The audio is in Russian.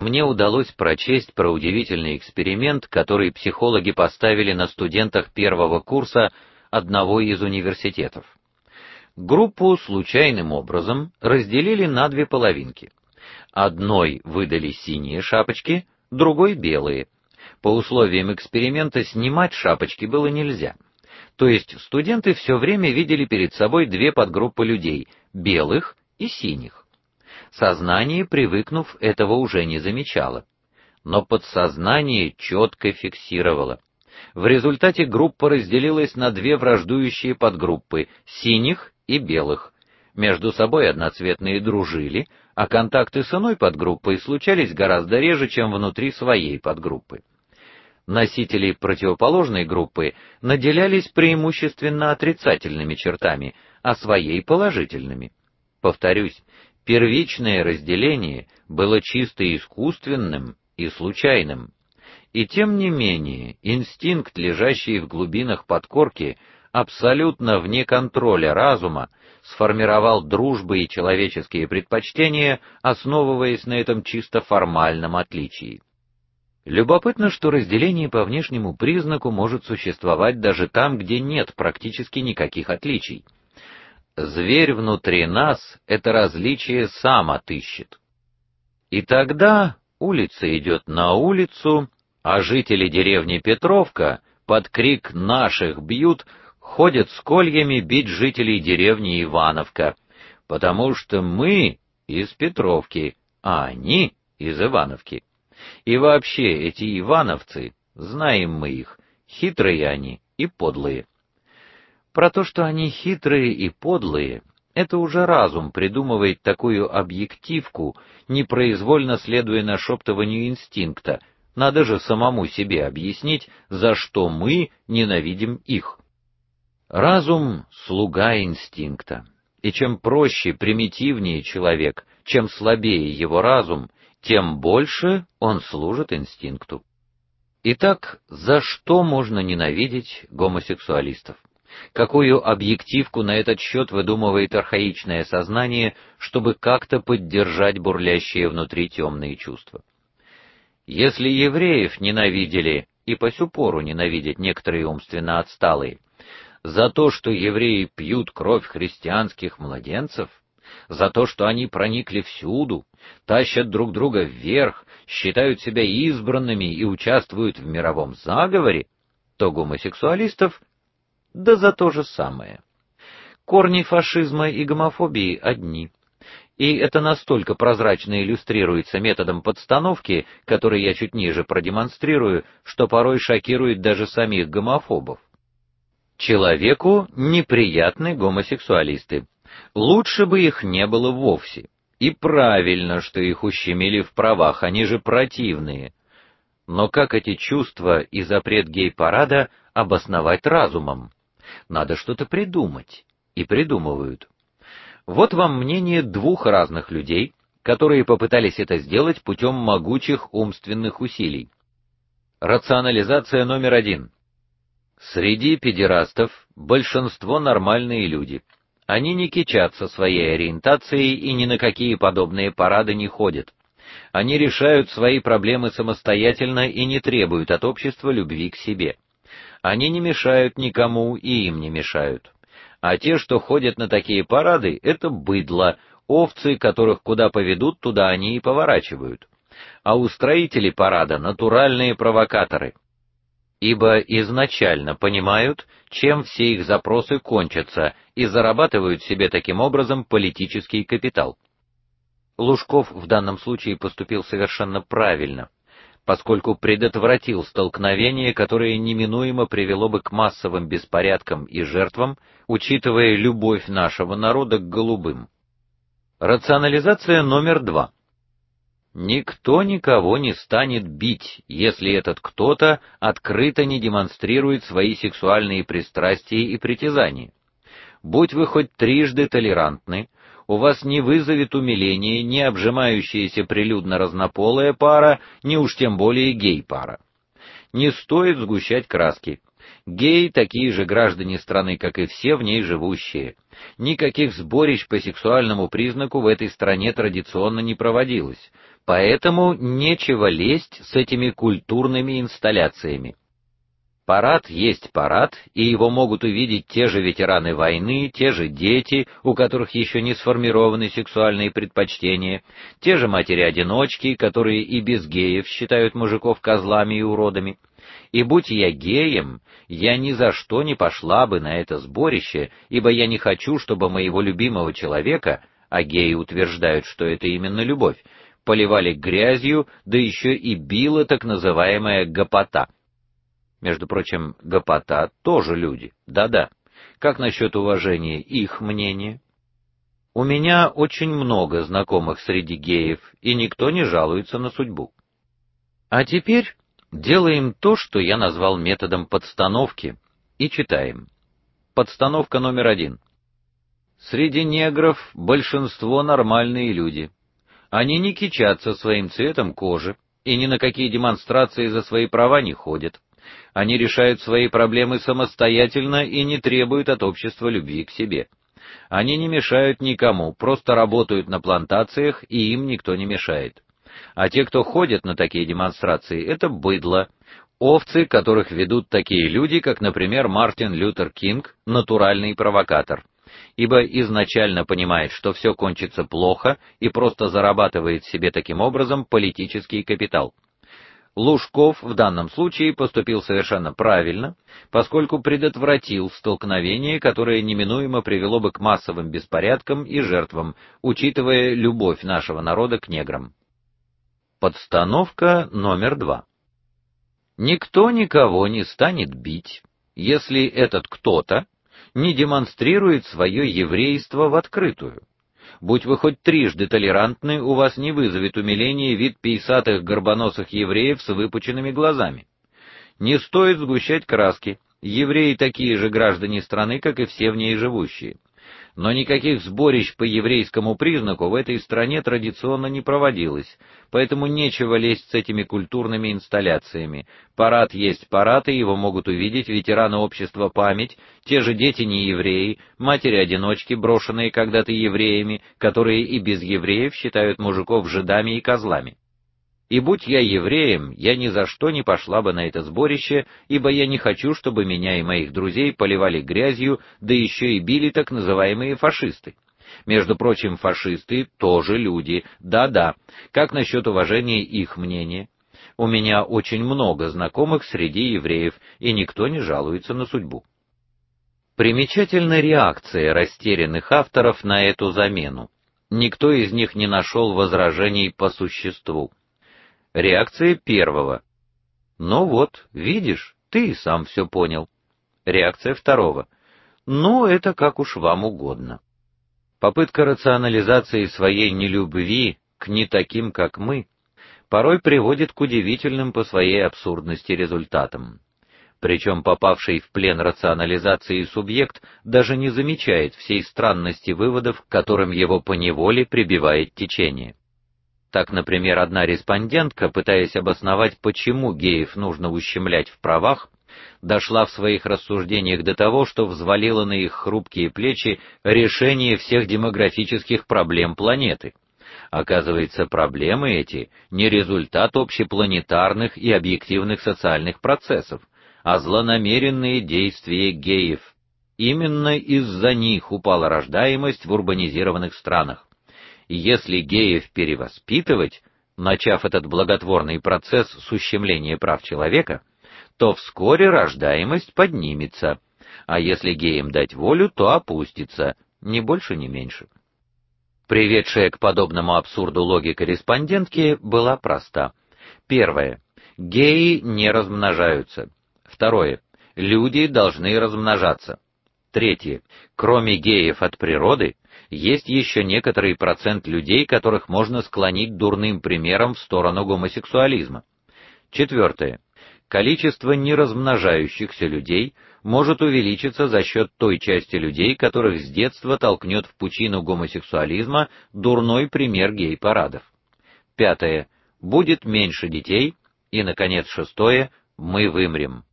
мне удалось прочесть про удивительный эксперимент, который психологи поставили на студентах первого курса одного из университетов. Группу случайным образом разделили на две половинки. Одной выдали синие шапочки, другой белые. По условиям эксперимента снимать шапочки было нельзя. То есть студенты все время видели перед собой две подгруппы людей: белых и синих. Сознание, привыкнув, этого уже не замечало, но подсознание четко фиксировало. В результате группа разделилась на две враждующие подгруппы: синих и белых. Между собой одноцветные дружили, а контакты с иной подгруппой случались гораздо реже, чем внутри своей подгруппы. Носители противоположной группы наделялись преимущественно отрицательными чертами, а своей положительными. Повторюсь, первичное разделение было чисто искусственным и случайным. И тем не менее, инстинкт, лежащий в глубинах подкорки, абсолютно вне контроля разума, сформировал дружбы и человеческие предпочтения, основываясь на этом чисто формальном отличии. Любопытно, что разделение по внешнему признаку может существовать даже там, где нет практически никаких отличий. Зверь внутри нас это различие сам отыщет. И тогда улица идет на улицу, а жители деревни Петровка под крик наших бьют ходят с кольями бить жителей деревни Ивановка, потому что мы из Петровки, а они из Ивановки. И вообще эти ивановцы, знаем мы их, хитрые они и подлые. Про то, что они хитрые и подлые, это уже разум придумывает такую объективку, непроизвольно следуя нашептыванию инстинкта. Надо же самому себе объяснить, за что мы ненавидим их. Разум слуга инстинкта. И чем проще, примитивнее человек, чем слабее его разум, тем больше он служит инстинкту. Итак, за что можно ненавидеть гомосексуалистов? Какую объективку на этот счет выдумывает архаичное сознание, чтобы как-то поддержать бурлящие внутри темные чувства? Если евреев ненавидели и по сю пору ненавидят некоторые умственно отсталые, за то, что евреи пьют кровь христианских младенцев, за то, что они проникли всюду, тащат друг друга вверх, считают себя избранными и участвуют в мировом заговоре, то гомосексуалистов да за то же самое. Корни фашизма и гомофобии одни. И это настолько прозрачно иллюстрируется методом подстановки, который я чуть ниже продемонстрирую, что порой шокирует даже самих гомофобов. Человеку неприятны гомосексуалисты. Лучше бы их не было вовсе. И правильно, что их ущемили в правах, они же противные. Но как эти чувства и запрет гей-парада обосновать разумом? Надо что-то придумать. И придумывают. Вот вам мнение двух разных людей, которые попытались это сделать путем могучих умственных усилий. Рационализация номер один. Среди педерастов большинство нормальные люди. Они не кичатся своей ориентацией и ни на какие подобные парады не ходят. Они решают свои проблемы самостоятельно и не требуют от общества любви к себе. Они не мешают никому и им не мешают. А те, что ходят на такие парады, это быдло, овцы, которых куда поведут, туда они и поворачивают. А устроители парада натуральные провокаторы ибо изначально понимают, чем все их запросы кончатся, и зарабатывают себе таким образом политический капитал. Лужков в данном случае поступил совершенно правильно, поскольку предотвратил столкновение, которое неминуемо привело бы к массовым беспорядкам и жертвам, учитывая любовь нашего народа к голубым. Рационализация номер два. Никто никого не станет бить, если этот кто-то открыто не демонстрирует свои сексуальные пристрастия и притязания. Будь вы хоть трижды толерантны, у вас не вызовет умиления ни обжимающаяся прилюдно разнополая пара, ни уж тем более гей-пара. Не стоит сгущать краски. Геи такие же граждане страны, как и все в ней живущие. Никаких сборищ по сексуальному признаку в этой стране традиционно не проводилось, поэтому нечего лезть с этими культурными инсталляциями. Парад есть парад, и его могут увидеть те же ветераны войны, те же дети, у которых еще не сформированы сексуальные предпочтения, те же матери-одиночки, которые и без геев считают мужиков козлами и уродами. И будь я геем, я ни за что не пошла бы на это сборище, ибо я не хочу, чтобы моего любимого человека, а геи утверждают, что это именно любовь, поливали грязью, да еще и била так называемая гопота. Между прочим, гопота тоже люди. Да-да. Как насчет уважения их мнения? У меня очень много знакомых среди геев, и никто не жалуется на судьбу. А теперь Делаем то, что я назвал методом подстановки, и читаем. Подстановка номер один. Среди негров большинство нормальные люди. Они не кичатся своим цветом кожи и ни на какие демонстрации за свои права не ходят. Они решают свои проблемы самостоятельно и не требуют от общества любви к себе. Они не мешают никому, просто работают на плантациях, и им никто не мешает. А те, кто ходят на такие демонстрации, это быдло, овцы, которых ведут такие люди, как, например, Мартин Лютер Кинг, натуральный провокатор. Ибо изначально понимает, что все кончится плохо и просто зарабатывает себе таким образом политический капитал. Лужков в данном случае поступил совершенно правильно, поскольку предотвратил столкновение, которое неминуемо привело бы к массовым беспорядкам и жертвам, учитывая любовь нашего народа к неграм. Подстановка номер два. Никто никого не станет бить, если этот кто-то не демонстрирует свое еврейство в открытую. Будь вы хоть трижды толерантны, у вас не вызовет умиления вид пейсатых горбоносых евреев с выпученными глазами. Не стоит сгущать краски. Евреи такие же граждане страны, как и все в ней живущие но никаких сборищ по еврейскому признаку в этой стране традиционно не проводилось, поэтому нечего лезть с этими культурными инсталляциями. Парад есть парад, и его могут увидеть ветераны общества Память, те же дети не евреи, матери-одиночки, брошенные когда-то евреями, которые и без евреев считают мужиков жидами и козлами. И будь я евреем, я ни за что не пошла бы на это сборище, ибо я не хочу, чтобы меня и моих друзей поливали грязью, да еще и били так называемые фашисты. Между прочим, фашисты тоже люди. Да-да. Как насчет уважения их мнения? У меня очень много знакомых среди евреев, и никто не жалуется на судьбу. Примечательна реакция растерянных авторов на эту замену. Никто из них не нашел возражений по существу. Реакция первого. Ну вот, видишь, ты и сам все понял. Реакция второго. Ну, это как уж вам угодно. Попытка рационализации своей нелюбви к не таким, как мы, порой приводит к удивительным по своей абсурдности результатам. Причем попавший в плен рационализации субъект даже не замечает всей странности выводов, к которым его поневоле прибивает течение. Так, например, одна респондентка, пытаясь обосновать, почему геев нужно ущемлять в правах, дошла в своих рассуждениях до того, что взвалила на их хрупкие плечи решение всех демографических проблем планеты. Оказывается, проблемы эти не результат общепланетарных и объективных социальных процессов, а злонамеренные действия геев. Именно из-за них упала рождаемость в урбанизированных странах если геев перевоспитывать, начав этот благотворный процесс с ущемления прав человека, то вскоре рождаемость поднимется, а если геям дать волю, то опустится, ни больше, ни меньше. Приведшая к подобному абсурду логика респондентки была проста. Первое. Геи не размножаются. Второе. Люди должны размножаться. Третье. Кроме геев от природы, есть еще некоторый процент людей, которых можно склонить дурным примером в сторону гомосексуализма. Четвертое. Количество неразмножающихся людей может увеличиться за счет той части людей, которых с детства толкнет в пучину гомосексуализма дурной пример гей-парадов. Пятое. Будет меньше детей, и наконец шестое мы вымрем.